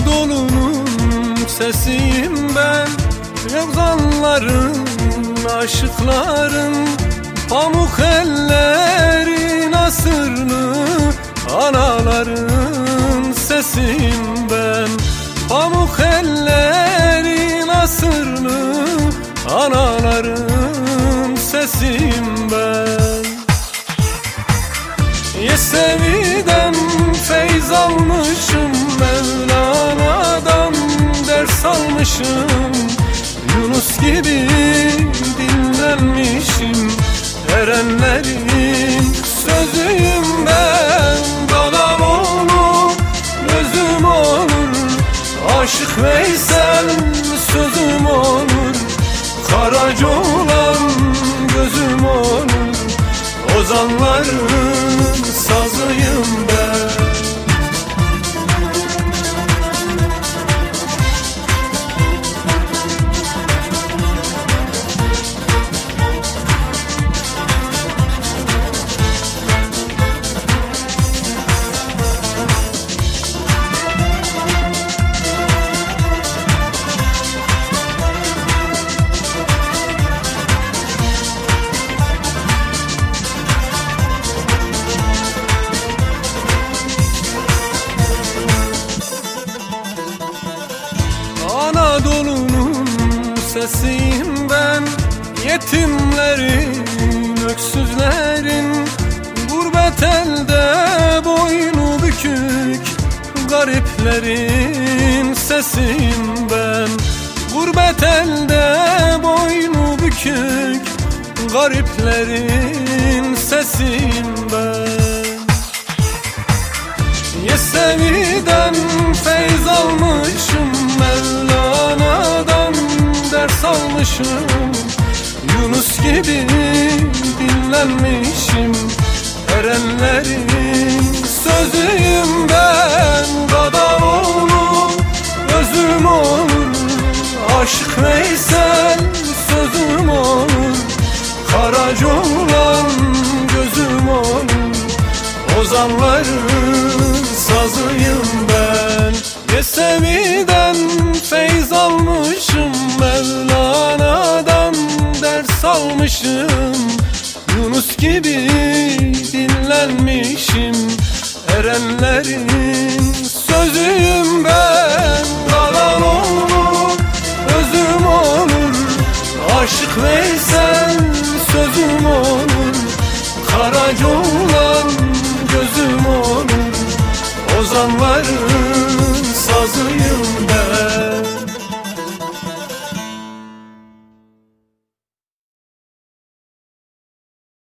Anadolu'nun sesiyim ben. Revzanların, aşıkların Pamuk ellerin asırlı Anaların sesiyim ben almışım Yunus gibi dinlenmişim Erenlerin sesiyim ben? Yetimlerin, öksüzlerin Gurbet elde boynu bükük Gariplerin sesiyim ben. Gurbet elde boynu bükük Gariplerin sesiyim ben. Yesevi'den feyz almışım ders almışım Yunus gibi dinlenmişim. Erenlerin sözüyüm ben Gadar olur, özüm olur. Aşık Veysel sözüm olur. Karaca gözüm olur. Ozanların sazıyım ben. Yesevi'den gibi dinlenmişim. Erenlerin sözüyüm ben